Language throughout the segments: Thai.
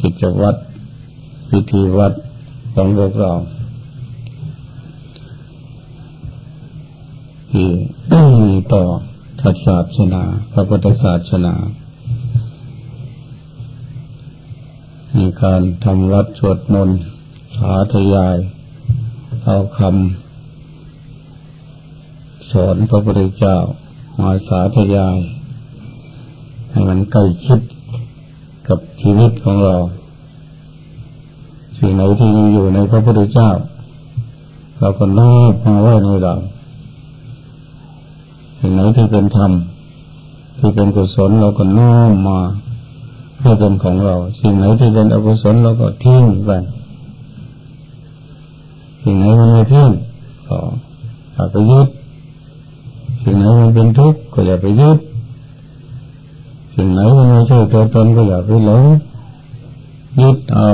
กิจวัตรพิธีวัดของพวกเราที่มีต่อศาสนาพระพุทธศาสนามีการทำวัดสวดมนต์สาธยาย เอาคำสอนพระพุทธเจ้ามาสาธยาย ให้มันใกล้ชิด กับชีวิตของเรา สิ่งไหนที่มีอยู่ในพระพุทธเจ้า เราก็น้อมมาไว้ในเราสิ่งไหนที่เป็นธรรมที่เป็นกุศลเราก็น้อมมาให้เป็นของเรา สิ่งไหนที่เป็นอกุศลเราก็ทิ้งไปสิ่งไหนมันไม่ทิ้งก็อย่าไปยึดสิ่งไหนมันเป็นทุกข์ก็อย่าไปยึด สิ่งไหนมันไม่ใช่ตัวตนก็อย่าไปหลงยึดเอา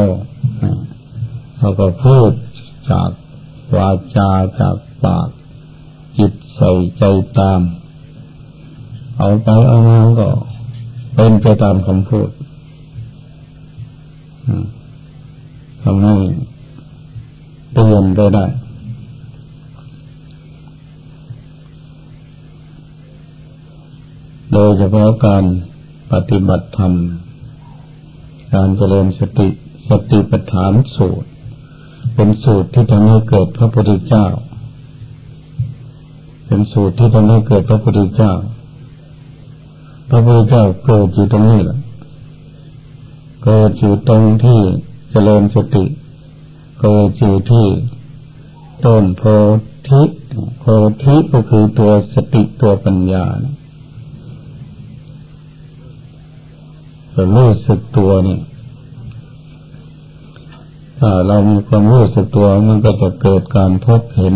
เราก็พูดจากวาจาจากปาก จิตใส่ใจตาม เอาไปเอามาก็เป็นไปตามคำพูดทำให้เตือนได้ได้โดยเฉพาะการ ปฏิบัติธรรม การเจริญสติสติปัฏฐานสูตร เป็นสูตรที่ทำให้เกิดพระพุทธเจ้า เป็นสูตรที่ทำให้เกิดพระพุทธเจ้า พระพุทธเจ้าเกิดอยู่ตรงนี้แหละเกิดอยู่ตรงที่เจริญสติ เกิดอยู่ที่ต้นโพธิโพธิก็คือตัวสติตัวปัญญาเรารู้สึกตัวเนี่ยถ้าเรามีความรู้สึกตัวมันก็จะเกิดการพบเห็น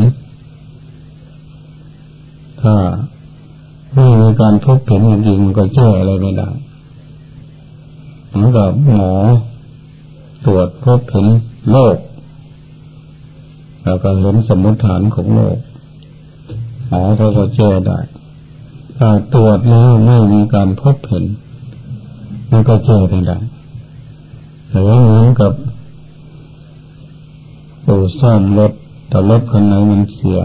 ถ้าไม่มีการพบเห็นจริงๆก็แก้อะไรไม่ได้เหมือนกับหมอตรวจพบเห็นโรคแล้วก็เห็นสมมติฐานของโรคหมอเขาก็แก้ได้ถ้าตรวจแล้วไม่มีการพบเห็น มันก็แก้ไม่ได้แต่ว่าเหมือนกับตัวซ่อมรถแต่รถคันไหนมันเสีย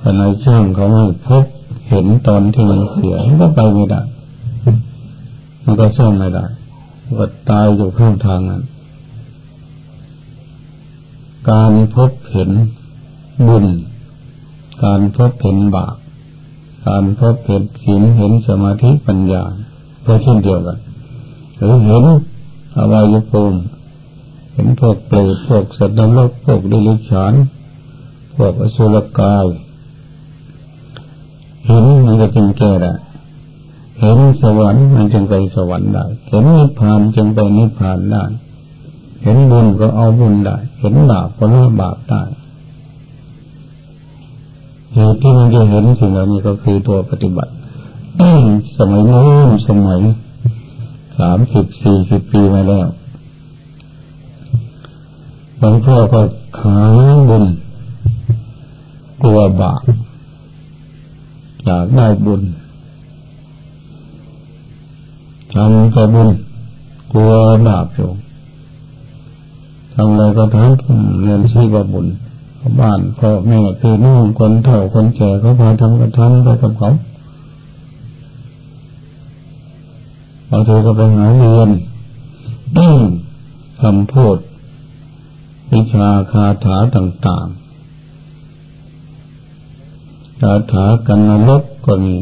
คันไหนช่างเขาไม่พบเห็นตอนที่มันเสียก็ไปไม่ได้ มันก็ซ่อมไม่ได้ก็ตายอยู่ข้างทางนั้น การพบเห็นบุญ การพบเห็นบาป การพบเห็นศีลเห็นสมาธิปัญญาก็เช่นเดียวกัน หรือเห็นอวัยภูมิเห็นพวกเปรตพวกสัตว์นรกพวกดิลิฉานพวกอสุรกายเห็นมันจะเป็นแก่ได้เห็นสวรรค์มันจึงไปสวรรค์ได้ เห็นนิพพานจึงไปนิพพานได้ เห็นบุญก็เอาบุญได้ เห็นบาปก็ละบาปได้เหตุที่มันจะเห็นสิ่งเหล่านี้ก็คือตัวปฏิบัติสมัยโน้นสมัย สามสิบสี่สิบปีมาแล้วหลวงพ่อก็ขายบุญกลัวบาปอยากได้บุญทำก็บุญกลัวบาปอยู่ทำอะไรก็ทำเงินที่ว่าบุญบ้านพ่อแม่พี่น้องคนเฒ่าคนแก่เขาพาทำก็ทำไปกับเขาางทีก็ไปหาเรียนคำพูดวิชาคาถาต่างๆ คาถากันนรกก็มี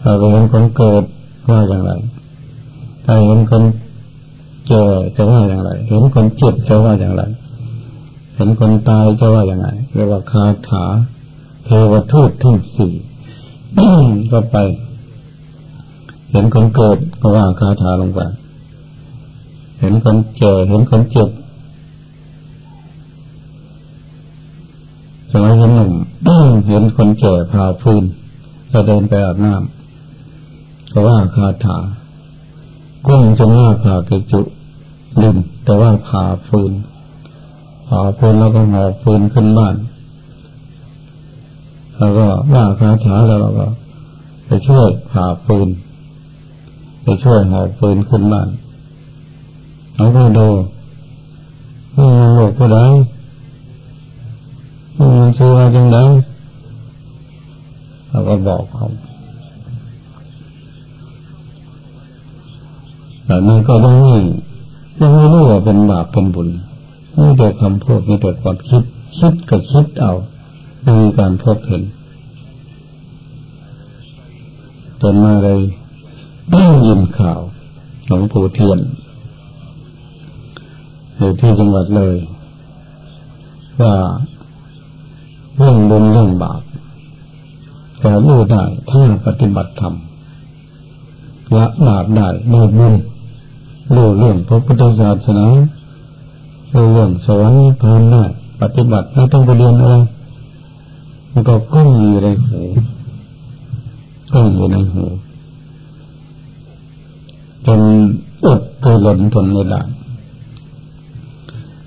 ถ้าเห็นคนเกิดว่าอย่างไรถ้าเห็นคนเจอจะว่าอย่างไร เห็นคนเจ็บจะว่าอย่างไร เห็นคนตายจะว่าอย่างไรเรียกว่าคาถาเทวทูตทั้งสี่ก็ไป เห็นคนเกิดก็ว่าคาถาลงไป เห็นคนเจอเห็นคนเจ็บสมัยเห็นหนุ่มเห็นคนแก่พาพื้นจะเดินไปอาบน้ำก็ว่าคาถากุ้งจะว่าผ่ากระจุลินแต่ว่าผ่าฟืนผ่าฟืนแล้วก็หอบฟืนขึ้นบ้าน แล้วก็ว่าคาถาแล้วก็ไปช่วยผ่าฟืน ไปช่วยหอบปืนขึ้นบ้านเอาไปดูนี่มันโลกก็ได้นี่มันชื่อว่าจังไดเราก็บอกเขาแต่นั้นก็ต้องยังไม่รู้ว่าเป็นบาปเป็นบุญไม่แต่คำพูดไม่แต่ความคิดคิดก็คิดเอาไม่มีการพบเห็นจนมาเลย ได้ยินข่าวหลวงปู่เทียนอยู่ที่จังหวัดเลย ว่าเรื่องบุญเรื่องบาปจะรู้ได้ถ้าปฏิบัติธรรมละบาปได้ได้บุญรู้เรื่องพระพุทธศาสนารู้เรื่องสวรรค์พพานได้ปฏิบัติไม่ต้องไปเรียนอะไรมันก็ก้องอยู่ในหูก้องอยู่ในหู จนอดตัวหล่นทนไม่ได้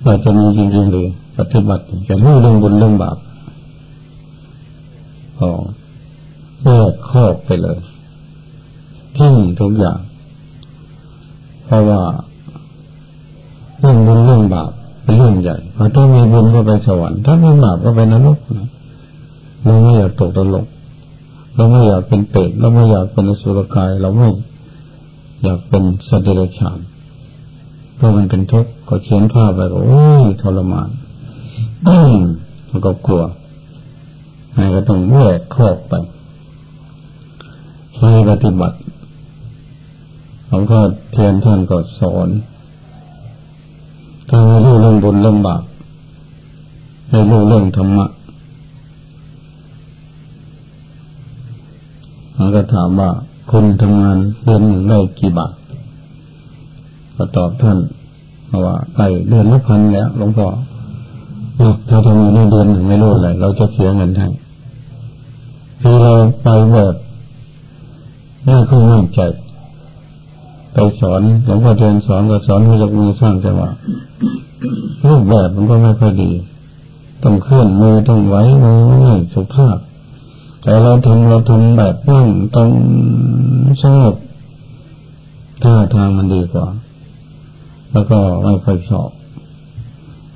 เราจะมีจริงๆเลยปฏิบัติจะรู้เรื่องบุญเรื่องบาปอ๋อแยกครอบไปเลยทิ้งทุกอย่าง เพราะว่าเรื่องบุญเรื่องบาปเป็นเรื่องใหญ่พอถ้ามีบุญก็ไปสวรรค์ถ้ามีบาปก็ไปนรกนะเราไม่อยากตกนรกเราไม่อยากเป็นเปรตเราไม่อยากเป็นสุรกายเราไม่ อยากเป็นสัตว์เดรัจฉานเพราะมันเป็นทุกข์ก็เขียนภาพไปก็โอ้ยทรมานมันก็กลัวไงก็ต้องแยกครอบไปให้ปฏิบัติหลวงพ่อเทียนท่านก็สอนถ้าไม่รู้เรื่องบุญเรื่องบาปไม่รู้เรื่องธรรมะมันก็ถามว่า คุณทำงานเดือนหนึ่งได้กี่บาทก็ตอบท่านว่าได้เดือนละพันแล้วหลวงพ่อถ้าทำงานได้เดือนหนึ่งไม่รู้อะไรเราจะเสียเงินให้คือเราไปแบบน่าคือมั่นใจไปสอนหลวงพ่อเทียนสอนก็สอนให้ยกมือสร้างจังหวะรูปแบบมันก็ไม่ค่อยดี ต้องเคลื่อนมือต้องไหวมือไม่สุภาพ แต่เราทำเราทำแบบนั่งต้องสงบท่าทางมันดีกว่า แล้วก็ไม่ค่อยชอบ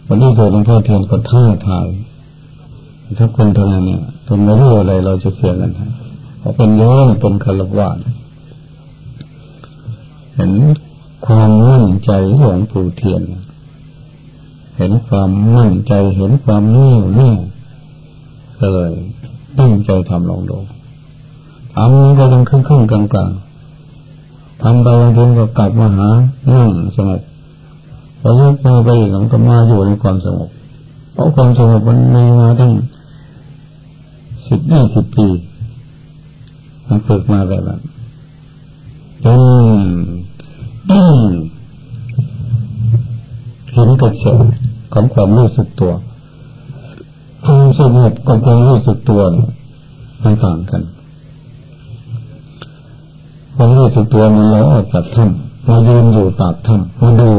วันนี้เกิดหลวงพ่อเทียนก็ท่าทายถ้าคนทำงานเนี่ยทำไม่รู้อะไรเราจะเสียกันเพราะเป็นโยมเป็นคารวะเห็นความมั่นใจหลวงปู่เทียน เห็นความมั่นใจเห็นความแน่วแน่ก็เลย ตั้งใจทำลองดูทำนี่ก็ยังครึ่งครึ่งกลางกลางทำไปบางทีก็กลับมาหานั่งสงบพอยกมือไปอีกก็มาอยู่ในความสงบเพราะความสงบมันมีมาตั้งสิบยี่สิบปีมันฝึกมาแบบนั้นจนเห็นกระแสของความรู้สึกตัว ความสงบกับความรู้สึกตัวมันต่างกันความรู้สึกตัวมันเราออกจากถ้ำมายืนอยู่ปากถ้ำมาดู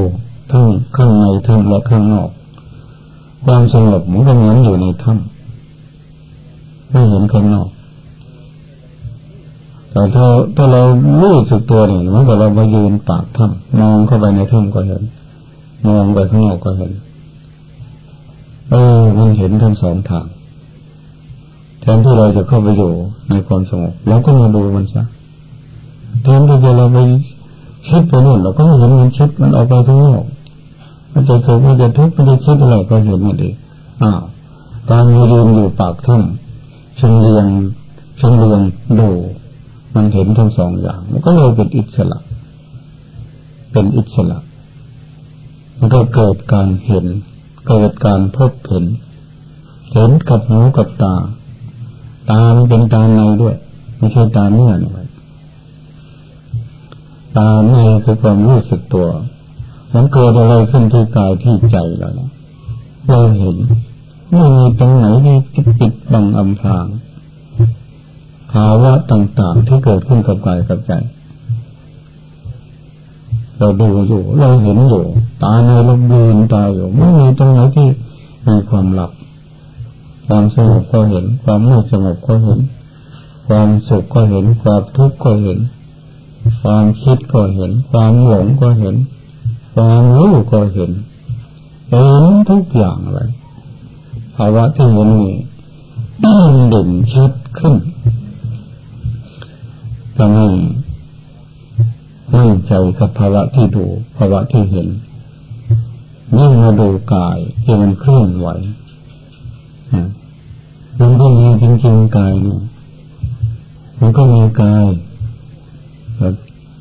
ทั้งข้างในถ้ำและข้างนอก ความสงบมันก็เหมือนอยู่ในถ้ำไม่เห็นข้างนอกแต่ถ้าถ้าเรารู้สึกตัวเนี่ยมันก็เรามายืนปากถ้ำมองเข้าไปในถ้ำก็เห็นมองไปข้างนอกก็เห็น เออ มันเห็นทั้งสองทางแทนที่เราจะเข้าไปอยู่ในความสงบเราก็มาดูมันซะแทนที่จะเราไปคิดไปนู่นเราก็เห็นมันคิดมันออกไปข้างนอกมันจะสุขมันจะทุกข์มันจะคิดอะไรก็เห็นมันดีอ้าวการยืนอยู่ปากถ้ำเชิงเรียงชิงเรียงดูมันเห็นทั้งสองอย่าง มันก็เลยเป็นอิสระ เป็นอิสระ มันก็เกิดการเห็น เกิดการพบเห็น เห็นกับหูกับตา ตามเป็นตาในด้วย ไม่ใช่ตาเนื้อนะตาในคือความรู้สึกตัว มันเกิดอะไรขึ้นที่กายที่ใจเราเราเห็นไม่มีตรงไหนที่ปิดบังอำพรางภาวะต่างๆที่เกิดขึ้นกับกายกับใจ เราดูอยู่ เราเห็นอยู่ ตาในเราดูตาอยู่ไม่มีตรงไหนที่มีความหลับ ความสงบก็เห็น ความไม่สงบก็เห็น ความสุขก็เห็น ความทุกข์ก็เห็น ความคิดก็เห็น ความหลงก็เห็น ความรู้ก็เห็นเห็นทุกอย่างเลยภาวะที่เห็นนี่เด่นชัดขึ้นทำให้ มั่นใจกับภาวะที่ดูภาวะที่เห็นยิ่งมาดูกายที่มันเคลื่อนไหวมันก็มีจริงๆกายนี่ยมันก็มีกาย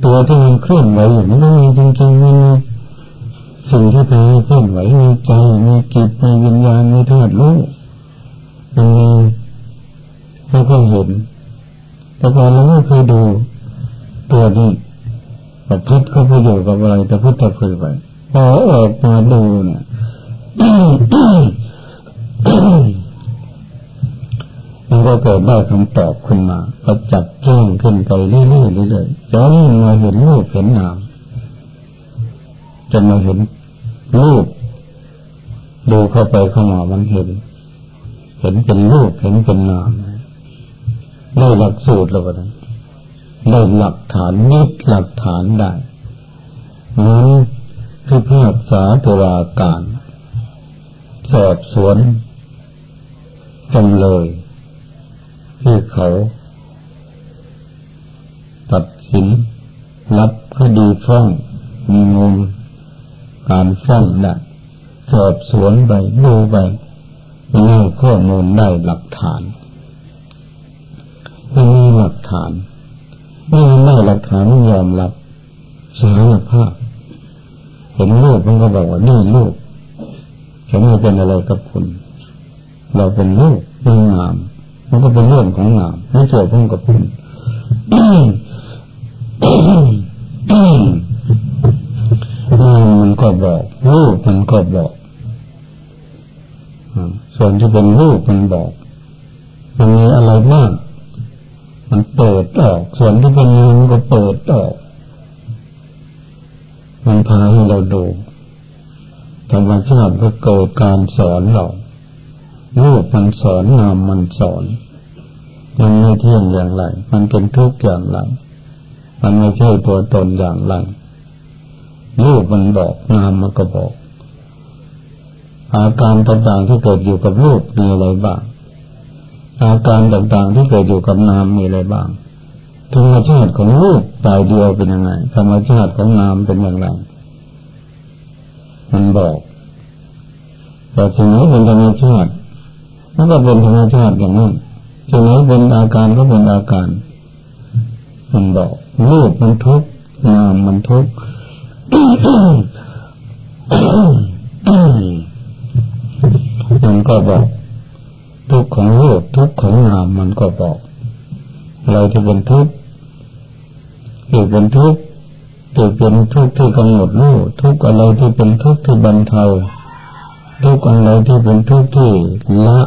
ตัวที่มันเคลื่อนไหวอยู่มันก็มีจริงๆมันมีสิ่งที่พาเคลื่อนไหวมีใจมีจิตมีวิญญาณมีธาตุรู้มันมีเราก็เห็นแต่ก่อนเราไม่เคยดูตัวนี้ แต่พิษเขาไปอยู่กับอะไรแต่พิษจะเคยไปพอออกมาดูเนี่ยมันก็เกิดได้คำตอบขึ้นมาก็จับแจ้งขึ้นไปเรื่อยๆเรื่อยๆจนมาเห็นรูปเห็นนามจนมาเห็นรูปดูเข้าไปเข้ามามันเห็น เห็นเป็นรูปเห็นเป็นนามได้หลักสูตรแล้วก็ ได้หลักฐานนิดหลักฐานได้นั้นคือภาพสาตุลาการ สอบสวนจำเลยที่เขาตัดสินรับคดีฟ้องมีมูลการฟ้องได้สอบสวนไปดูไปได้ข้อมูลได้หลักฐานม่มีหลักฐาน ไม่ได้หลักฐานยอมรับสารภาพเห็นลูกมันก็บอกว่านี่ลูกฉันไม่เป็นอะไรกับคุณ เราเป็นลูกเป็นงาม มันก็เป็นเรื่องของงามไม่เกี่ยวข้องกับคุณงามมันก็บอกลูกมันก็บอกส่วนที่เป็นลูกมันบอกมันมีอะไรมาก มันเปิดออก ส่วนที่เป็นงามก็เปิดออก มันพาให้เราดูธรรมชาติก็เกิดการสอนเรารูปมันสอนนามมันสอน มันไม่เที่ยงอย่างไร มันเป็นทุกข์อย่างไร มันไม่ใช่ตัวตนอย่างไรรูปมันบอกนามมันก็บอก อาการต่างๆที่เกิดอยู่กับรูปมีอะไรบ้าง อาการต่างๆที่เกิดอยู่กับนามมีอะไรบ้าง ธรรมชาติของรูปตายเดียวเป็นยังไง ธรรมชาติของนามเป็นอย่างไร มันบอก แต่สิ่งนี้เป็นธรรมชาติมันก็เป็นธรรมชาติอย่างนั้นจะไหนเป็นอาการก็เป็นอาการ มันบอกรูปมันทุกข์นามมันทุกข์มันก็บอก ทุกข์ของรูปทุกข์ของนามมันก็บอกอะไรที่เป็นทุกข์ที่เป็นทุกข์ที่เป็นทุกข์ที่กำหนดรู้ทุกข์อะไรที่เป็นทุกข์ที่บรรเทาทุกข์อะไรที่เป็นทุกข์ที่ละ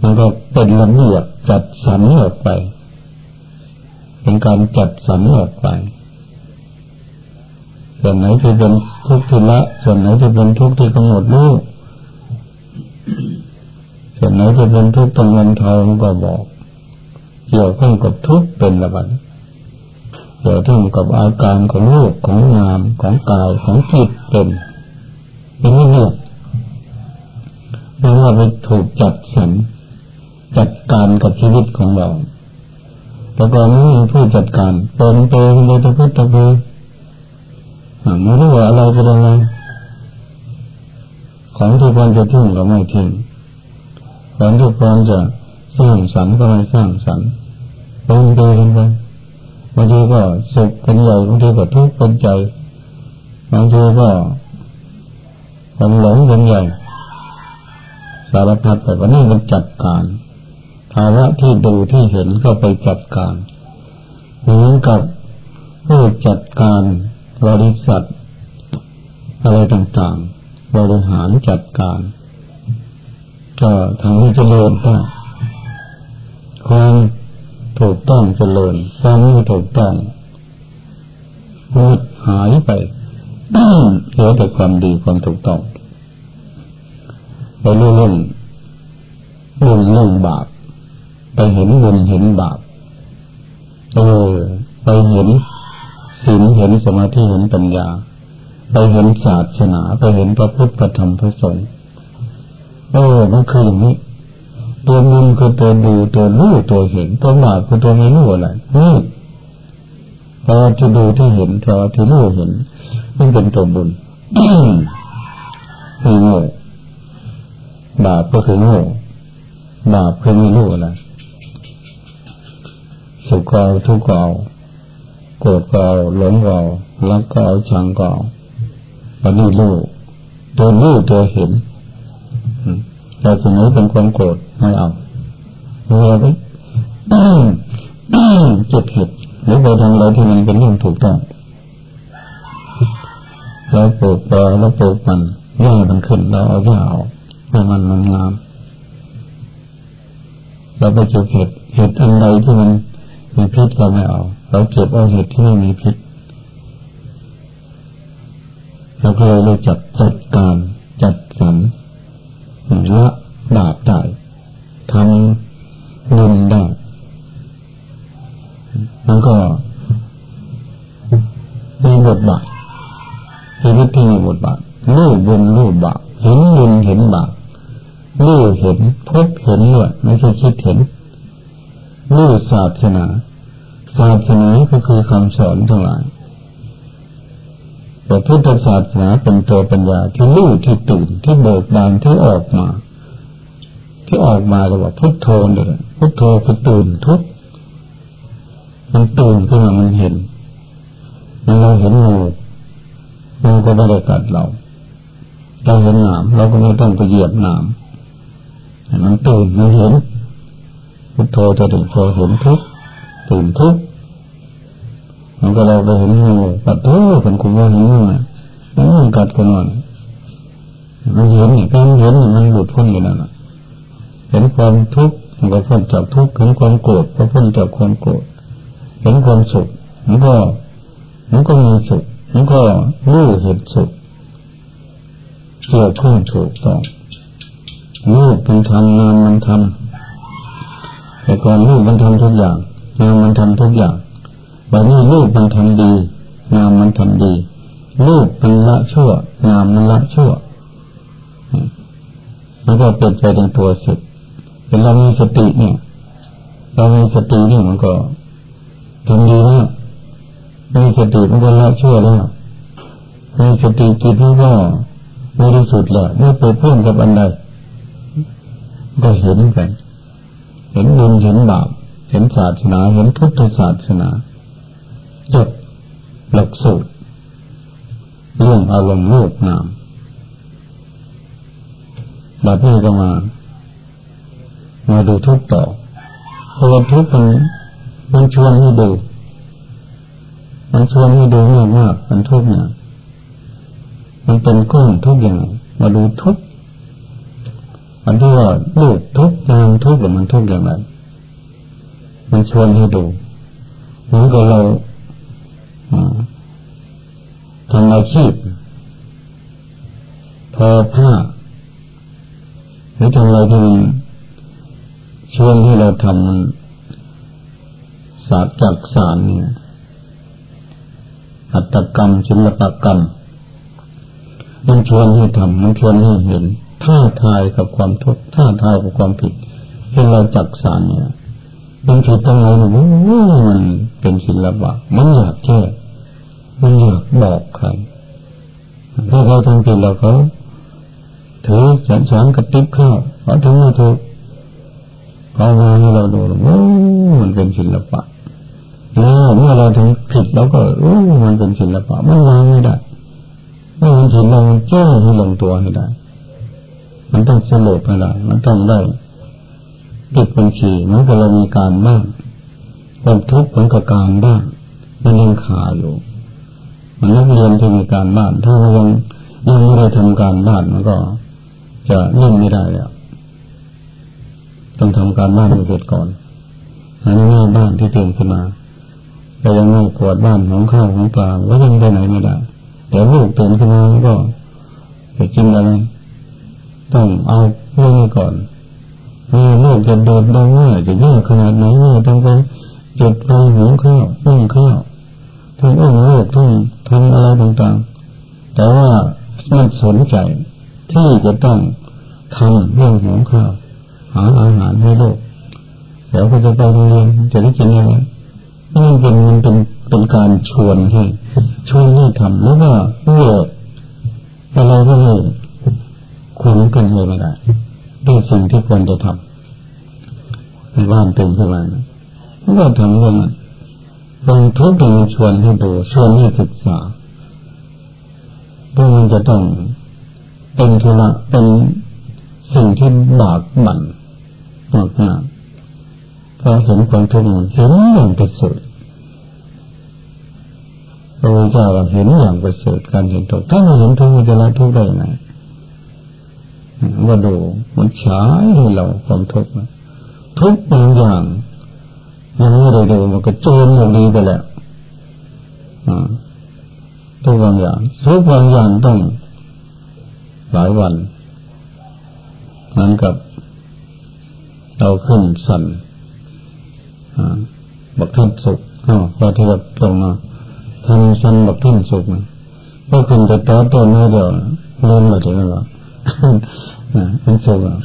มันก็เป็นระเบียบจัดสรรออกไป เป็นการจัดสรรออกไป ส่วนไหนที่เป็นทุกข์ที่ละ ส่วนไหนที่เป็นทุกข์ที่กำหนดรู้ ส่วนไหนที่เป็นทุกข์ตรงวันทามันก็บอก เกี่ยวข้องกับทุกข์เป็นระบัดเกี่ยวข้องกับอาการของรูปของงามของกายของจิตเป็นเป็นเรื่องเพราะว่าไปถูกจัดสรรจัดการกับชีวิตของเราแต่ก่อนนี้ผู้จัดการเป็นเปนเลยตะพุตะพือไม่รู้ว่าอะไรเป็นอะไรของที่ควรจะทิ้งก็ไม่ทิ้ง ของที่ควรจะสร้างสรรค์ก็ไม่สร้างสรรค์เป็นไปกันไปบางทีก็สุขเป็นใหญ่บางทีก็ทุกข์เป็นใจบางทีก็ความหลงเป็นใหญ่สารพัดแต่วันนี้มันจัดการภาวะที่ดูที่เห็นก็ไปจัดการเหมือนกับผู้จัดการบริษัทอะไรต่างๆ บริหารจัดการ ก็ทำให้เจริญได้ความถูกต้องเจริญความไม่ถูกต้องมืดหายไปเหลือแต่ความดีความถูกต้องไปเรื่องเรื่องเรื่องบาปไปเห็นบุญเห็นบาปเออไปเห็นศีลเห็นสมาธิเห็นปัญญา ไปเห็นศาสนา ไปเห็นพระพุทธธรรมพระสงฆ์ เออ มันคืออย่างนี้ ตัวมุนคือตัวดูตัวรู้ตัวเห็น ตัวบาปคือตัวไม่รู้อะไรนี่พอที่ดูที่เห็นพอที่รู้เห็น มันเป็นตัวบุญไม่โง่บาปก็คือโง่บาปคือไม่รู้อะไรสุขก็เอาทุกข์ก็เอาโกรธก็เอาหลงก็เอารักก็เอาชังก็เอาวันนี้รู้ตัวรู้ตัวเห็น แต่สมมติเป็นความโกรธไม่เอาเราไปเก็บเห็ดหรือไปทำอะไรที่มันเป็นเรื่องถูกต้องเราปลูกปลาเราปลูกมันหญ้ามันขึ้นเราเอาหญ้าเอาให้มันงงามเราไปเก็บเห็ดเห็ดอันใดที่มันมีพิษเราไม่เอาเราเก็บเอาเห็ดที่ไม่มีพิษเราก็เลยรู้จักจัดการจัดสรร ละบาปได้ทำเงินได้มันก็มีบทบาทชีวิตที่มีบทบาทรู้บุญรู้บาปเห็นบุญเห็นบาปรู้เห็นพบเห็นด้วยไม่ใช่คิดเห็นรู้ศาสนาศาสนาก็คือคำสอนทั้งหลาย แต่พุทธศาสนาเป็นตัวปัญญาที่รู้ที่ตื่นที่เบิกบานที่ออกมา ที่ออกมาเลยว่าพุทโธเลยพุทโธคือตื่นทุกมันตื่นขึ้นมามันเห็น มันเราเห็นงูงูก็ไม่ได้กัดเราเราเห็นหนามเราก็ไม่ต้องไปเหยียบหนามมันตื่นมันเห็นพุทโธจะถึงพอเห็นทุกตื่นทุก มันก็เราไปเห็นงูกัดโอ้เป็นคุณว่าเห็นงูนะมันกัดกันหน่อยมันเห็นเนี่ยการเห็นมันหลุดพ้นไปนั่นะเห็นความทุกข์มันก็พ้นจากทุกข์เห็นความโกรธก็พ้นจากความโกรธเห็นความสุขมันก็มันก็มีสุขมันก็รู้เห็นสุขเกี่ยวข้องถูกต้องรูปมันทำงานมันทำแต่ก่อนรูปมันทำทุกอย่างงานมันทำทุกอย่าง วันนี้รูปมันทำดี งานมันทำดีรูปมันละชั่ว งานมันละชั่วมันก็เป็นไปในตัวสุดเป็นเรามีสติเนี่ยเรามีสตินี่มันก็ทำดีแล้วมีสติมันก็ละชั่วแล้วมีสติจิตมันก็บริสุทธิ์แล้วไม่ไปเพิ่มกับอันใดก็เห็นกัน เห็นบุญเห็นบาปเห็นศาสนา เห็นพุทธศาสนา จบหลักสูตรเรื่องอารมณ์โลกนามบัดนี้ก็มามาดูทุกต่อเพราะว่าทุกมันมันชวนให้ดู มันชวนให้ดูมากมากมันทุกเนี่ยมันเป็นก้อนทุกอย่างมาดูทุกมันที่ว่าลูทุกนามทุกหรือมันทุกอย่างไรมันชวนให้ดูเหมือนกับเราทำอา ชีพพอผ้าหรือทำอะไรที่มันชวนให้เราทำมันศาสตร์จักสารเนี่ยหัตกรรมศิลปกรรมมันชวนให้ทำมันชวนให้เห็นท่าทายกับความทุกข์ท่าทายกับความผิดที่เราจักสารเนี่ยมันผิดตรงไหนมันเป็นศิลปะ มันอยากแก้มันอยากบอกใคร ถ้าเขาทำผิดแล้วเขาถือสันสานกระติบข้าวเขาถึงไม่ถูกเขามาให้เราดูโอ้มันเป็นศิลปะแล้วเมื่อเราถึงผิดแล้วก็โอ้มันเป็นศิลปะมันวางไม่ได้เมื่อมันผิดเราแก้ให้ลงตัวให้ได้ มันต้องสลบให้ได้มันต้องได้ปิดบัญชีมันก็เรามีการบ้างความทุกข์ของกับการบ้างมันยังขาอยู่ มันนักเรียนที่มีการบ้าน ถ้ายังยังไม่ได้ทำการบ้านมันก็ จะนิ่งไม่ได้แล้วต้องทำการบ้านให้เสร็จก่อนอันนี้บ้านที่เตรียมขึ้นมาแต่ยังไม่กวาดบ้านของข้าวของปลาก็ยังไปไหนไม่ได้แต่ลูกตื่นขึ้นมาก็จะกินอะไรต้องเอาเรื่องนี้ก่อนเออลูกจะโดดลงง่ายจะยากขนาดไหนเนี่ยต้องไปจุดไฟหุงข้าวนึ่งข้าว ทั้งอุ้มลูกทั้งทำอะไรต่างๆ แต่ว่ามันสนใจที่จะต้องทำเรื่องหุงข้าวหาอาหารให้ลูกเดี๋ยวก็จะไปโรงเรียนจะได้กินอะไรนี่เป็นมันเป็นเป็นการชวนให้ชวนให้ทำแล้วก็เลือกอะไรก็ไม่ควรกันเลยไม่ได้ด้วยสิ่งที่ควรจะทำในบ้านเต็มขึ้นมาแล้วก็ทำเรื่องนั้น บางทุกข์มันชวนให้ดูชวนให้ศึกษาเพราะมันจะต้องเป็นธุระเป็นสิ่งที่บากบั่นมากมากพอเห็นความทุกข์เห็นอย่างประเสริฐพระพุทธเจ้าเห็นอย่างประเสริฐการเห็นทุกข์ถ้าไม่เห็นทุกข์จะละทุกข์ได้ไงว่าดูมันฉายให้เราความทุกข์ทุกบางอย่าง อยังไม่ได้ดูมันก็จมอย่างนี้ไปแล้วทุกบางอย่างทุกบางอย่างต้องหลายวันนั้นกับเราขึ้นสันบักท่านสุขอ๋อพอที่จะตรงมาทำสันบักท่านสุขนะพอขึ้นไปต่อตัวไม่เดียวลืมหมดเลยหรอมันสุขอะ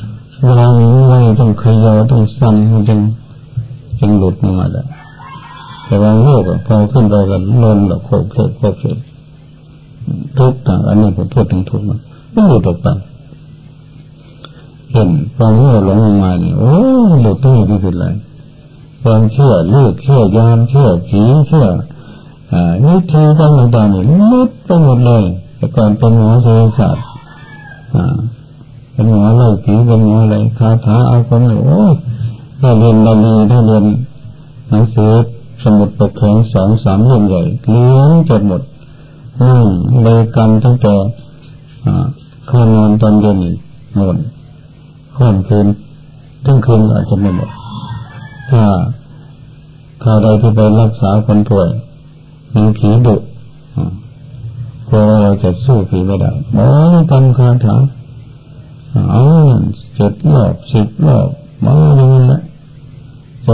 เวลาไว้ต้องขยอต้องสันจึง จึงหลุดมาได้แต่บางโลกพอขึ้นไปกันลมแบบโคกโคกโคกทุกต่างอันนี้ผมพูดถึงทุกมันไม่หลุดออกไปเห็นความโง่หลงลงมาเนี่ยโอ้หลุดที่ที่สุดเลยความเชื่อเลือกเชื่อยามเชื่อผีเชื่ออ่านิทีต่างๆนี่ลุดไปหมดเลย แต่ก่อนเป็นหมอเศรษฐศาสตร์อ่าเป็นหมอไล่าผีเป็นหมออะไรคาถาเอาคนเลยโอ้ ถ้าเรียนบาลีถ้าเรียนหนังสือสมุดปกแข็งสองสามเล่มใหญ่เลี้ยงจดหมดอืมเลยกันตั้งแต่ข้านอนตอนเย็นหมดข้ามคืนทั้งคืนอาจจะไม่หมดถ้าข้าใดที่ไปรักษาคนป่วยมีผีดุกลัวว่าเราจะสู้ผีไม่ได้หมอทำคาถาเอาเจ็ดรอบสิบรอบมาอย่างนั้นแหละ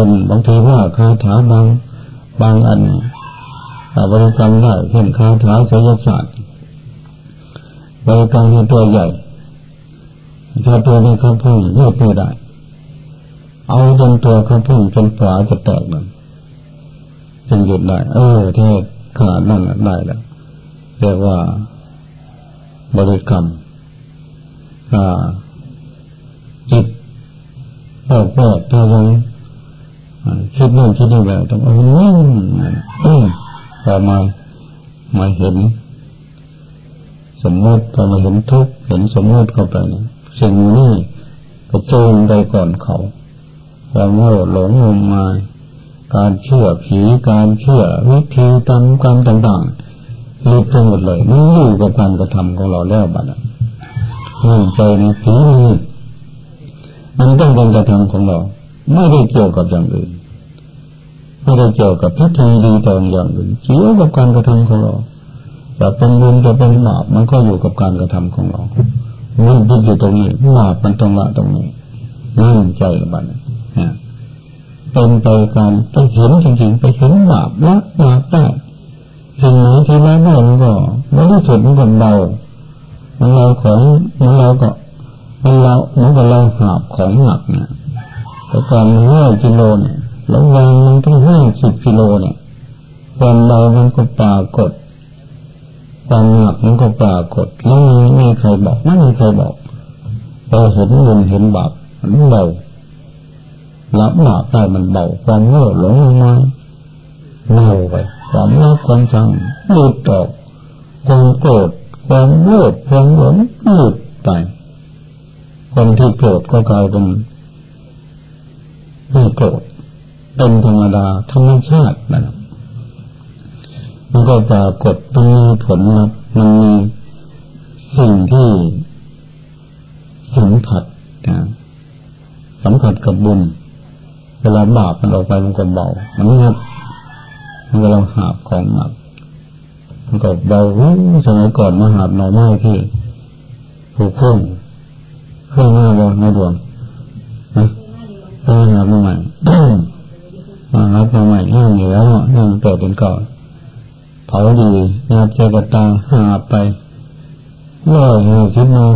นบางทีว่าคาถาบางบางอันบริกรรมได้เช่นคาถาไสยศาสตร์บริกรรมในตัวใหญ่ถ้าตัวนี้เขาพุ่งยืดไม่ได้ เอาจนตัวเขาพุ่งจนฝาจะแตกนั่นจึงหยุดได้ เออเทศขนาดนั้นได้แล้วเรียกว่าบริกรรมจิตออกแบบถ้ายัง คิดโน่นคิดนี่แบบต้องเอานิ่งพอมามาเห็น สมมติพอมาเห็นทุกเห็นสมมติเข้าไปสิ่งนี้ก็โจมไปก่อนเขาความโง่หลงงมงายการเชื่อผีการเชื่อวิธีตามกรรมต่างๆรีบไปหมดเลยนี่อยู่กับการกระทำของเราแล้วบัดนี้นใจในผีนี้มันต้องเป็นกระทำของเรา ไม่ได้เกี่ยวกับอย่างอื่น ไม่ได้เกี่ยวกับพิธีดีต่อย่างอื่นเกี่ยวกับการกระทำของเราจะเป็นบุญจะเป็นบาปมันก็อยู่กับการกระทำของเรามันพิดอยู่ตรงนี้บาปมันตรงละตรงนี้นั่นใจบันนะเป็นไปการไปเห็นจริงๆไปเห็นบาปละบาปได้สิ่งไหนที่ละได้มันก็ไม่ได้สุดมันก็เบามันเราของมันเราก็มันเราเหมือนกับเราหาบของหนักเนี่ยแต่ก่อนห้ากิโลเนี่ย แล้ววางมันต้องห้าสิบกิโลเนี่ยความเบามันก็ปรากฏความหนักมันก็ปรากฏแล้วไม่ใครบอกไม่มีใครบอกเราเห็นเงินเห็นบาปมันเบาลับบาปได้มันเบาความโง่หลงมาเน่าไปความรักความชังหลุดออกความโกรธความโลภความหลงหลุดไปคนที่โกรธก็กลายเป็นไม่โกรธ เป็นธรรมดาธรรมชาตินะมันก็ปรากฏมันมีผลนะมันมีสิ่งที่สัมผัสนะสัมผัสกับบุญเวลาบาปมันออกไปมันก็เบา มันงับมันก็เราหาบของหนักมันก็เบาสมัยก่อนมาหาบหน่อไม้ที่ถูกเครื่องเครื่องหน้าบนในดวงนะต้องหาบใหม่ มาหามาใหม่ห้ามอยู่แล้วนั่งเกิดเป็นก่อนเผาดีงาเจกตาหาไปร้อยห้าสิบโมง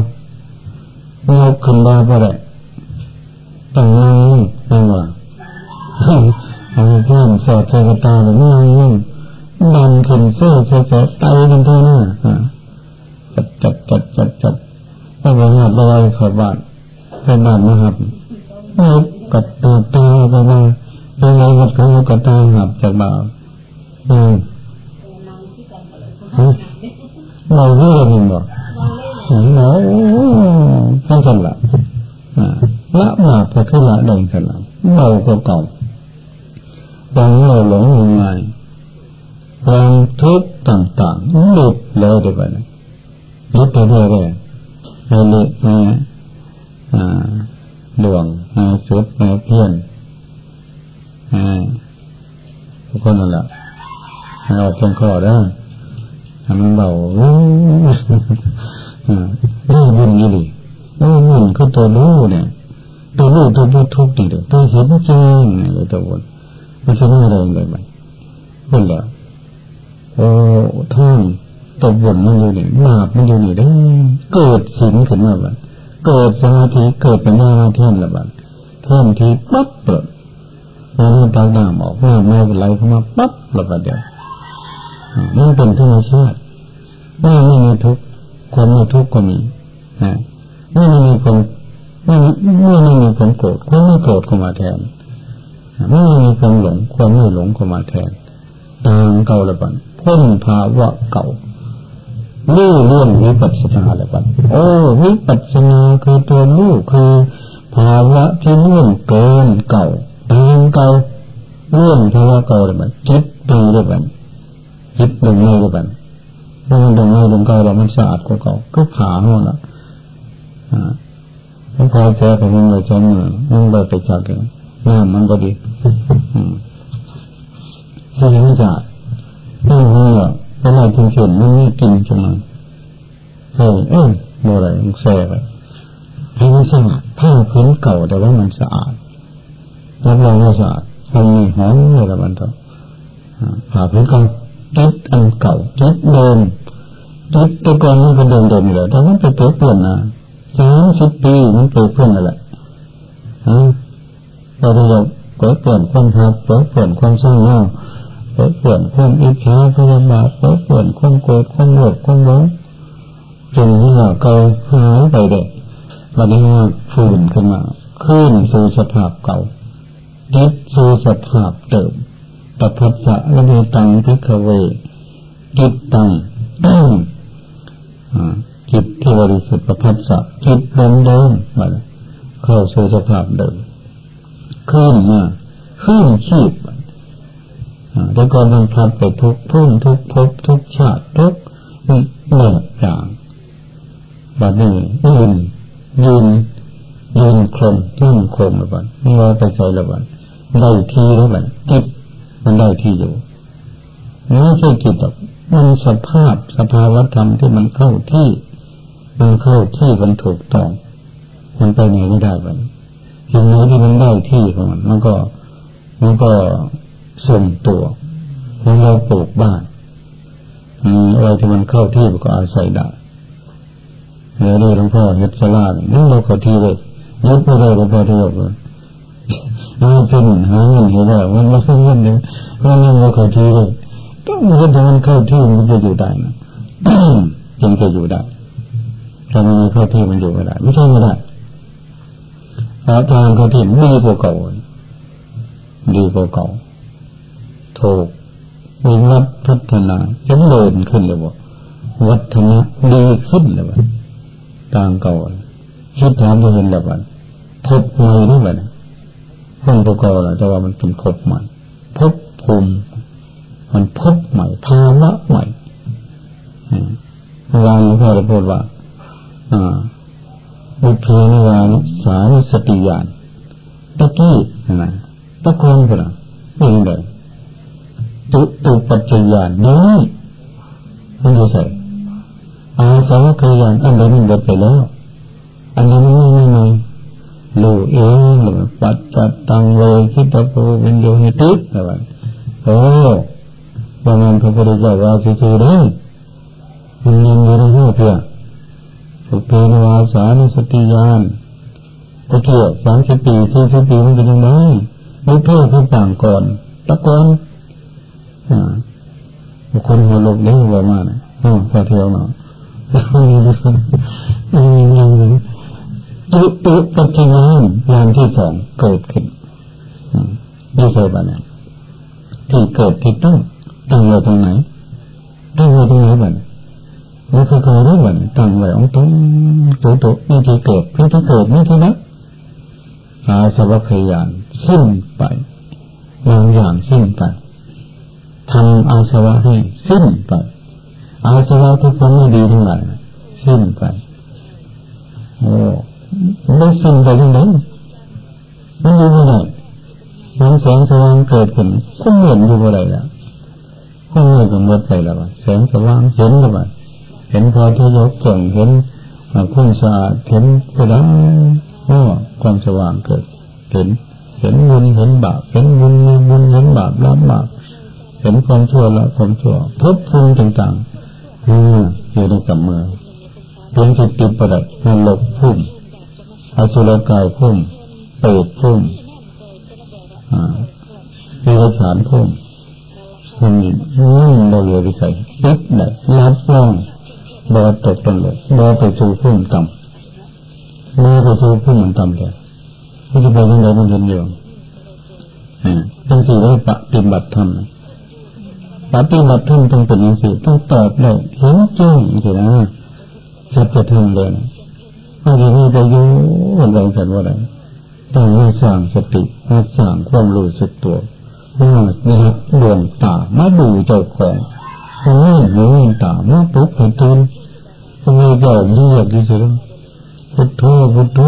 กขึ้นได้ก็ได้ตั้งนั่งนั่งว่าเอาเพื่อนสอดเจกตาแบบนั่งนั่งดันขึ้นเสื้อเสื้อไตกันเท่านั้นจัดจัดจัดจัดจัดต้องมาหัดระวังขอบ้านเป็นบ้านนะครับเอากัดตาตาไปมา เป็นไรกัดเขากัดตาหับจากบาวอืมเราเรื่องนึงบอกหนาท่านสละละมาพอขึ้นละดังสละเบาก็เก่าบางเราหลงงมงายความทุกต่างๆหลุดแล้วเดี๋ยวไปนะหลุดไปเรื่อยๆให้หลุดนดวงให้สุดให้เพี้ยน ทุกคนนั่นแหละให้ออกเพียงข้อได้ทำมันเบารู้บุญนี่ดิรู้บุญคือตัวรู้เนี่ย ตัวรู้ตัวรู้ทุกข์นี่เด้อตัวเห็นจริงเนี่ยตัวบุญมันจะไม่อะไรเลยมันพูดแล้วโอ้ท่านตัวบุญมันอยู่นี่บาปมันอยู่นี่ได้ เกิดสินขึ้นมาแบบเกิดสมาธิเกิดเป็นหน้าเทียนละบัดเทียนทีปั๊บเลยแล้วมันตาหน้าออกหน้าแม่เป็นไรเข้ามาปั๊บละบัดเดียวมันเป็นธรรมชาติเมื่อไม่มีทุกข์ความไม่ทุกข์ก็มีนะเมื่อไม่มีความเมื่อเมื่อไม่มีความโกรธความไม่โกรธก็มาแทนเมื่อไม่มีความหลงความไม่หลงก็มาแทนตางเก่าละบัดพ้นภาวะเก่าลู่เรื่องวิปัสสนาล้วกันโอ้วิปัสสนาคือตัวลู่คือภาวะที่เลื่อนเกินเก่า ตางเก่าเลื่อนภาวะเก่าเลยมันจิตดีเลยมันจิตดึงเลยมันเมื่อดึงเลยดึงเก่าแล้วมันสะอาดกว่าเก่าก็ขาห้องละอ่าแล้วพอแก้ของมันเลยจมือมันไปไปจัดกันน้ำมันก็ดีอืมที่มันจะนั่งห้องละเวลากินเข็นมันไม่กินจังเลยเออเออโมอะไรมันแซ่ไปให้มันสะอาดผ้าพื้นเก่าแต่ว่ามันสะอาด รับรองว่าสะอาดมันมีหอมเลยละมันต้อผ้าพื้นก่าจิตอันเก่าจิตเดิมจิตแต่ก่อนมันก็นเดิมเดิมเลยแต่มันไปเปลี่ยนนะสามสิบปีมันเปลี่ยนอะไรฮะเราเรียกเปลี่ยนความหักเปลี่ยนความสร้างเงาเปลี่ยนความอิจฉาพยาบาทเปลี่ยนความโกรธความโลภความหลงจนที่ว่าเกาหายไปเด็กวันนี้ฟื้นขึ้นมาขึ้นสู่สภาพเก่า ยึดสู่สภาพเดิมตพัสสะระเตังพิกเวจิตตังตังจิตที่บริสุทธิ์ประพัสสะจิตเดิมเดิมมาเข้าสู่สภาพเดิมขึ้นมาขึ้นชีพแล้วก็มันพัดไปทุกทุ่งทุกภพทุกชาติทุกเมื่ออย่างบัดนี้ยืนยืนยืนคลมยืนคลมแล้วบัดไม่ว่าไปใจแล้วบัด ได้ที่แล้วบัดจิตมันได้ที่อยู่ไม่ใช่จิตหรอกมันสภาพสภาวธรรมที่มันเข้าที่ มันเข้าที่มันถูกต้อง มันไปไหนไม่ได้บัดอย่างไหนที่มันได้ที่ของมันมันก็มันก็ส่งตัวเมื่อเราปลูกบ้านอะไรที่มันเข้าที่มันก็อาศัยได้เดี๋ยวนี้หลวงพ่อเฮ็ดสลาดนั่เราข้าที่เลยยึดไม่ได้หลวงพ่อที่บอกเลย นี่เป็นหาเงินเห็นว่ามันไม่ใช่เงินเลยว่าเงินเราเข้าที่เลยต้องมันถ้ามันเข้าที่มันจะอยู่ได้นะจึงจะอยู่ได้ถ้ามันไม่เข้าที่มันอยู่ไม่ได้ไม่ใช่ไม่ได้เพราะทางเข้าที่ดีกว่าเก่าดีกว่าเก่าถูกมีวัดพัฒนาจำเริญขึ้นเลยว่าวัฒนะดีขึ้นเลยว่าต่างเก่าคิดถามจะเห็นแล้วว่าพบใหม่ด้วยว่า ห้องประกอบแหละแต่ว่ามันเป็นพบใหม่พบภูมิมันพบใหม่ภาวะใหม่เวลาหลวงพ่อจะพูดว่าอ่าบุเพนิวานสารสติญาณตะกี้นะตะกอนก็นะไม่เห็นเลยตุตุปัจจยานนี้มันจะใส่อาสาวกยานอันใดมันหมดไปแล้ว อันนั้นไม่ไม่ไม่ รู้เองหรือปัจจัตตังเวคิตโพวิญโยนิติอะไรโอ้บางอันพระพุทธเจ้าว่าสื่อได้มันยังอยู่ในหัวเพียสุเพนวาสานุสติยานตะเกียบสามสิบปีสี่สิบปีมันเป็นยังไงไม่เพิ่มขึ้ต่างก่อนตะกอนอ่าคนหัวลกได้ว่ามาเนี่ยอ๋อพอเที่ยวเนาะตุ ตุปัจจัยานยานที่สองเกิดขึ้นนี่เคยบ้านเนี่ยที่เกิดที่ตั้งตั้งไว้ตรงไหนตั้งไว้ตรงไหนบ้านเราเคยเคยรู้บ้านตั้งไว้องตรงตุตุนี่ที่เกิดเพื่อที่เกิดนี่ที่นั้นอาสวัคยานสิ้นไปบางอย่างสิ้นไปทำอาสวะให้สิ้นไป อาสวะที่ทำไม่ดีทั้งหลายสิ้นไปโอ้ ไม่สิ้นไปยังไงมันอยู่ไม่ได้มันแสงสว่างเกิดขึ้นก็เหมือนอยู่อะไรแล้วก็เหมือนกับหมดไปแล้วแสงสว่างเห็นแล้วเห็นพอที่ยกส่งเห็นคุณสะอาดเห็นไปแล้วก็ความสว่างเกิด เห็น เห็นบุญเห็นบาปเห็นบุญมีบุญเห็นบาปรับบาปเห็นความชั่วละความชั่วพบภูมิต่างๆอยู่ในกับมือเพียงที่ติดประดับมันหลบพุ่ม อสุรกายพุ่มเปรตพุ่มมีรฐานพุ่มมันมีเราเหลือวิสัยติดแบบรับร่องบอตกตนเลยบอไปสู่พุ่มต่ำบอไปสู่พุ่มมันต่ำเลยมันจะไปยังไงมันเห็นอยู่ตั้งสี่ว่าปฏิบัติธรรมปฏิบัติธรรมต้องเป็นอย่างสี่ต้องตอบเลยเห็นจริงสินะจะจะทำเลยนะ ไม่ได้มีประโยชน์อะไรกันว่าอะไรต้องมาสร้างสติมาสร้างความรู้สึกตัวมานะครับดวงตามาดูเจ้าของมาดวงตามาปุ๊บให้ตื่นมีเจ้าเรียกที่สุดพุทโธพุทโธ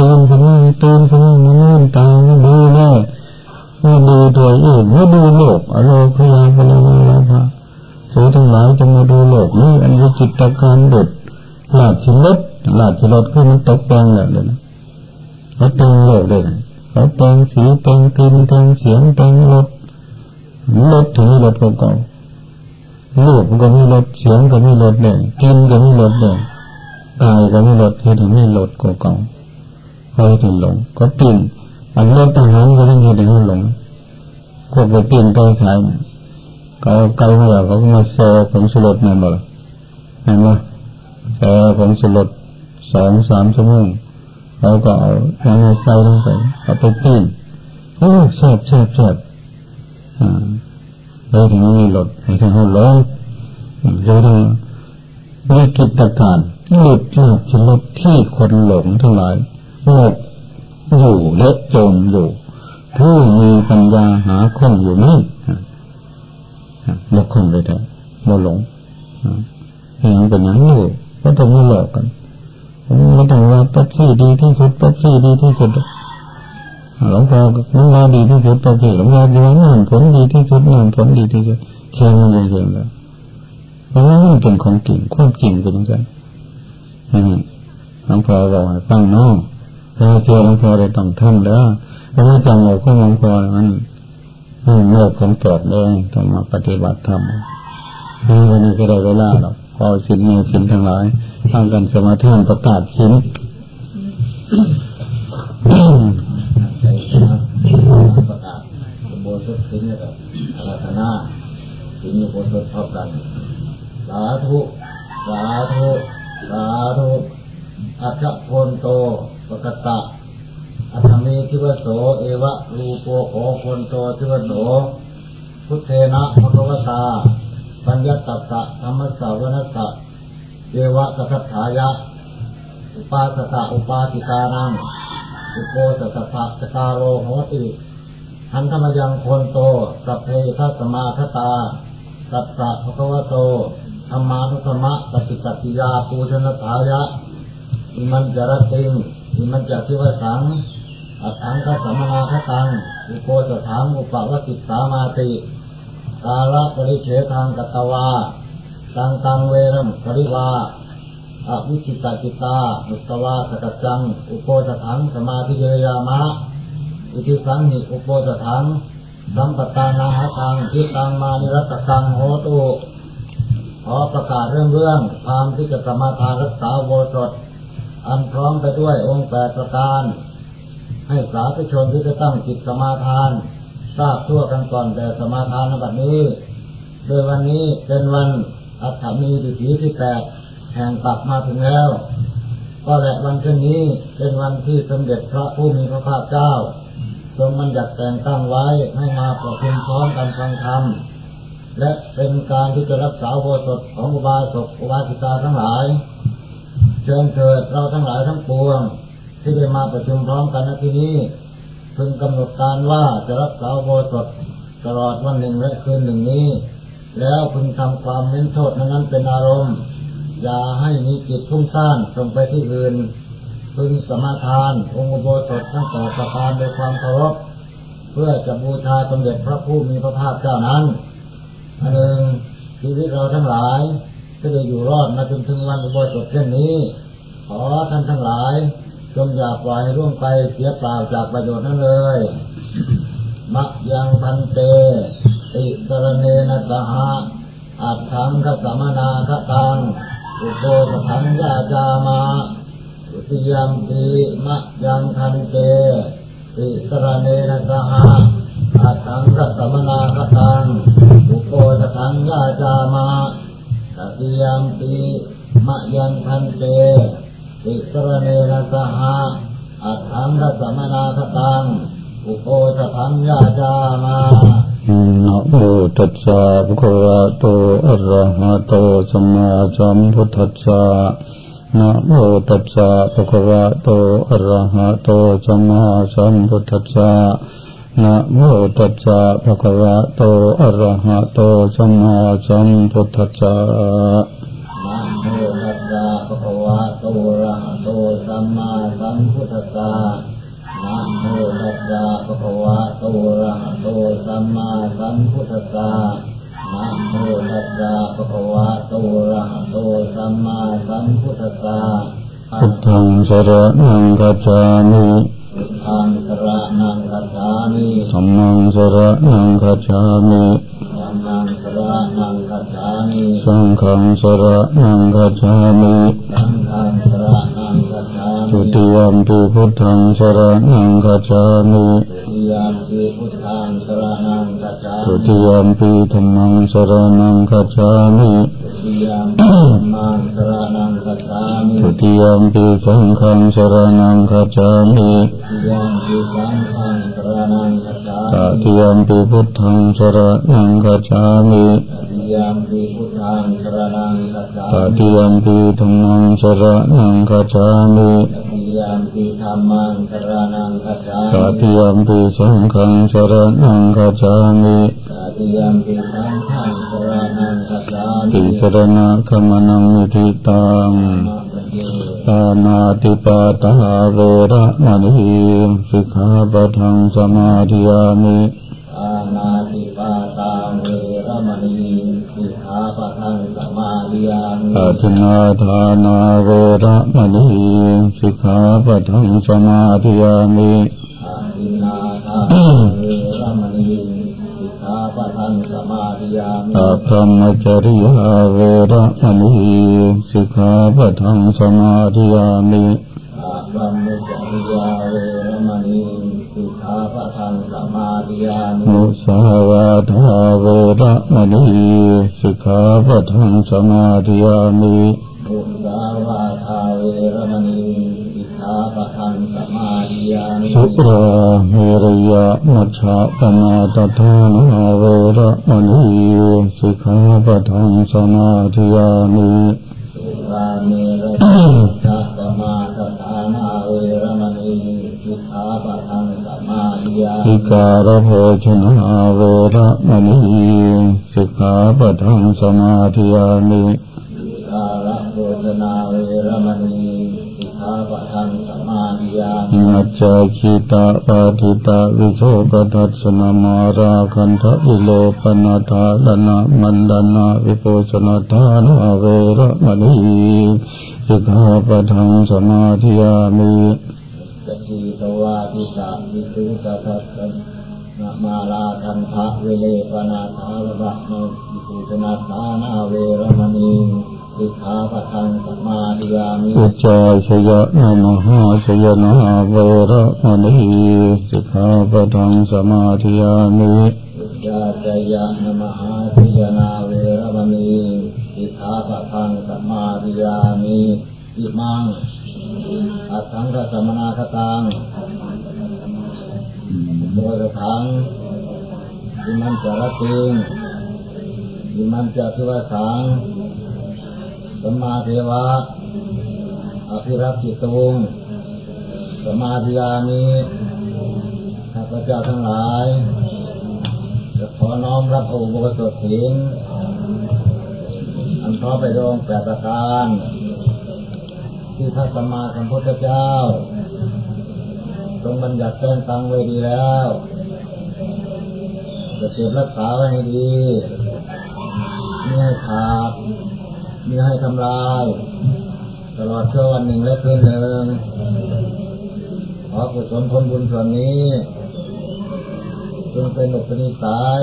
ตื่นขึ้นมาตื่นขึ้นมามานั่งตามาดูแน่มาดูตัวเองมาดูโลกอโลกยาพลาวาภาสูทั้งหลายจะมาดูโลกนี้อันวิจิตการด็ดหลาดชิลด ลาชิลดคือมันตกแต่งแบบนี้นะเขาแต่งโลกเลยนะเขาแต่งสีแต่งกลิ่นแต่งเสียงแต่งรถรถถึงรถเก่าๆลูกก็มีรถเสียงก็มีรถเลยกินก็มีรถเลยตายก็มีรถเหตุไม่รถเก่าๆเขาถึงหลงก็ปีนอันรถทหารก็ต้องเหตุให้หลงพวกไปปีนไปขายเขาเกาหัวเขาก็มาโซ่ผงสุรสนั่นบ่เห็นไหมแช่ผงสุรส สองสามชั่วโมงเราก็เอายางใส่ลงไปเอาไปปิ้งโอ้แซ่บแซ่บแซ่บอ่าเราถึงมีรถให้ท่านเขาร้องเราต้องมีกิจการหลุดหลุดชลดที่คนหลงทั้งหลายหลบอยู่และจมอยู่ผู้มีปัญญาหาข้องอยู่นี่หลบข้องไปแต่บ่หลงอย่างเป็นอย่างนี้ก็ต้องไม่หลอกกัน ไม่ต้องว่าปัจจัยดีที่สุดปัจจัยดีที่สุดหลวงพ่อหลวงพ่อดีที่สุดปัจจัยหลวงพ่อดีงานผลดีที่สุดงานผลดีที่สุดเชื่อมันเยอะๆเลยเพราะว่ามันเป็นของจริงความจริงเป็นอย่างนั้นหลวงพ่อบอกให้ฟังน้องเราเชื่อหลวงพ่อได้ต้องทำแล้วเพราะว่าจังหวะของหลวงพ่อมันมันโลกของตอดเองต้องมาปฏิบัติธรรมนี่วันนี้ก็ได้เวลาแล้ พอสินเมสินทั้งหลายทำกันสมาธิประกาศสินประกาศโบสถสินกับอาราธนาสินโบสถพร้อมกันสาธุสาธุสาธุอัจฉพนโตปกตะอัตมีทิวโสเอวะรูโปโอคนโตทิวโสพุทเทนะภควตา ปัญญตัสสะธรรมสาวนัสสะเดวะกัตถายะ อุปาสตะอุปาติกานังอุโปสตะสกาโรโหติหันธรรมยังคนโตสัพเพทัสมาคตาตัสสะภควโตธรรมานุธรรมะปฏิกัติยาปูชนถายะอิมันจรติงอิมันจทิวสังอัตังคสัมนาคตังอุโปสถังอุปวัติสามาติ กาลปริเฉทางกตวาตังตังเวรมปริวาอวิชิตาจิตานุตวาสกัจจัง อุโปสถังสมาธิเยยามะอิทิสังหิอุโปสถังสัมปตานาหตังทิตังมานิรัตตังโหตุขอประกาศเรื่องเรื่องความที่จะสมาทานรักษาโบสถ อันพร้อมไปด้วยองค์แปดประการ ให้สาธุชนที่จะตั้งจิตสมาทาน ทราบทั่วกันก่อนแต่สมาทานในบัดนี้ โดยวันนี้เป็นวันอัฐมีดิถีที่แปดแห่งตักมาถึงแล้ว ก็และวันเช่นนี้เป็นวันที่สมเด็จพระผู้มีพระภาคเจ้า ทรงมันจัดแต่งตั้งไว้ให้มาประชุมพร้อมกันฟังธรรมและเป็นการที่จะรักษาโบสถของอุบาสกอุบาสิกาทั้งหลาย เชิญเถิดเราทั้งหลายทั้งปวง ที่ได้มาประชุมพร้อมกันณที่นี้ พึงกำหนดการว่าจะรักษาโบสถตลอดวันหนึ่งและคืนหนึ่งนี้ แล้วพึงทำความเม้นโทษนั้นเป็นอารมณ์ อย่าให้มีจิตทุ่งซ่านส่งไปที่อื่น พึงสมาทาน องค์โบสถทั้งต่อประการโดยความเคารพ เพื่อจะบูชาสมเด็จพระผู้มีพระภาคเจ้านั้นอันหนึ่งชีวิตเราทั้งหลายที่ได้อยู่รอดมาจนถึงวันอุโบสถเช่นนี้ ขอท่านทั้งหลาย จงอย่าปล่อยให้ร่วงไปเสียเปล่าจากประโยชน์นั้นเลย มักยังพันเตติสรเนนะสหะอัตถังคสมนาคตังอุโปสถังยาจามาอุติยมปีมะยังพันเตติสรเนนะสหะอัตถังคสมนาคตังอุโปสถังยาจามาตติยมปีมะยังพันเต ติสรเนนะสหะอัตถังคสมนาคตัง อุโปสถังยาจามานะโมตัสสะภะคะวะโตอะระหะโตสัมมาสัมพุทธัสสะนะโมตัสสะภะคะวะโตอะระหะโตสัมมาสัมพุทธัสสะนะโมตัสสะภะคะวะโตอะระหะโตสัมมาสัมพุทธัสสะ สัมมาสัมพุทธัสสะนะโมตัสสะภะคะวะโตอะระหะโตสัมมาสัมพุทธัสสะพุทธังสรณังกัจจามิพุทธังสรณังคัจฉามิธัมมังสรณังกัจจามิธัมมังสรณังคัจฉามิสังฆังสรณังกัจจามิสังฆังสรณังคัจฉามิทุติยมปิพุทธังสรณังกัจจามิทุติยามปีพุทธังสรณัง คัจฉาทุมิติยมปิธัมมังสรณังกัจจามิทุติยามปีธัมมังสรณังคัจฉามิทุติยมปิสังฆังสรณังกัจจามิทุติยามปีสังฆังสรณังคัจฉาตมิติยมปิพุทธังสรณังกัจจามิทุติยามปีพุทธังสรณังคัจฉาตมิติยมปิธัมมังสรณังกัจจามิทุ ติยามปีธัมมังสรณังคัจฉา ต มิ ติยมปิสังฆังสรณังกัจจามิ ทุติยามปีสังฆังสรณังคัจฉามิ ติสรณะขมนังนิทิตัง มาปฏิโย ปานาติปาตาเวระมณีสิกขาปะทังสมาธิยามิ ปานาติปา มาธิยามิอาทินาทานาเวระมณีสิกขาปะทังสมาธิยามิอาทินนาทาเวรมณีสิกขาปะทังสมาธิยามิอาพรหมจริยาเวระมณีสิกขาปะทังสมาธิยามิอาบัมมุจริ मुसावाधा वोराणि शिखापथं समाधयामि शुक्रा मेरय्या मक्षापमा तथा नावोराणि शिखापथं समाधयामि විකාරභෝජනාවරමණී සිකාපදං සමාධියාමි මච්චාචිතා පාඨිතා විසෝපදස්සනමාරාකන්ත විලෝපනතා ධන මන්දන විපෝෂනතාන වේරමණී සිකාපදං සමාධියාමි สิกขาปะทังสมาธิยามิกาลโภชนาเวรมณีสิกขาปะทังสมาธิยยามิมัจจาคีตาปาทิตาวิโชกทัสสนามาราคันทะวิโลปนาทาลนามันดานาวิโปชนาทานาเวระมณีสิกขาปะทังสมาธิยามิสกีตวาทิสาวิสุตทัสสะนะมาลาคันทะเวเลปนาทาระบะโนวิสุนาทานาเวรมณีสิกขาปะทังสมาธิยามิอุจจาชยะนมหาชยนาเวระมณีสิกขาปะทังสมาธิยามิยาจยะนมหาสยนาเวรมณีสิกขาปะทังสมาธิยามิอิมัง อัตังกสมนาคตังโดยกระถังอิมันจะรติงอิมันจะทิวสังสมาเทวะอภิรักษ์จิตตุงสมาธิยามิข้าพเจ้าทั้งหลายจะขอน้อมรับองค์บสุทธิ์ศีลอันพร้อมไปดองแปดประการ ที่พระสัมมาสัมพุทธเจ้า ทรงบัญญัติแจ้งตังไว้ดีแล้วจะเก็บรักษาไว้ให้ดีไม่ให้ขาดไม่ให้ทำลาย ตลอดชั่ววันหนึ่งและคืนหนึ่งขอกุศลผลบุญส่วนนี้จงเป็นอุปนิสัย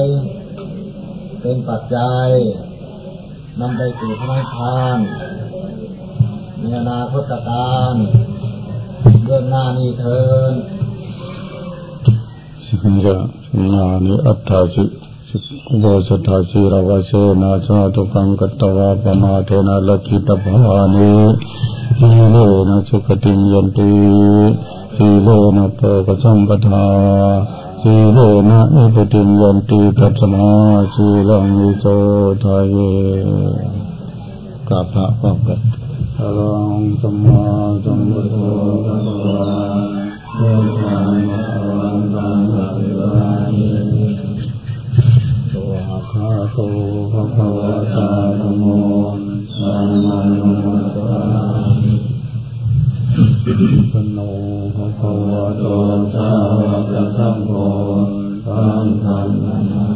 เป็นปัจจัยนำไปสู่พระนิพพาน ในอนาคตการเรื่องหน้านี้เทินสัญญานานิอัตถาสิโวสถาสิรวเสนาชาตุกังกัตตวาปมาเทนะลักิตภานิสีโลนะสุขติมยันติสีโลนะโปกสัมปทาสีโลนะนิพติมยันติตัสมาสีลังวิโสทายเยกาพระพระกัต พลังสมมาสมพุธสัพพะโลกังมัตวันตังสัพพะตัวข้าโตพระภาวะตามสัมมาสัมพุทธโนพภาวะโตสาสังโฆสังฆัง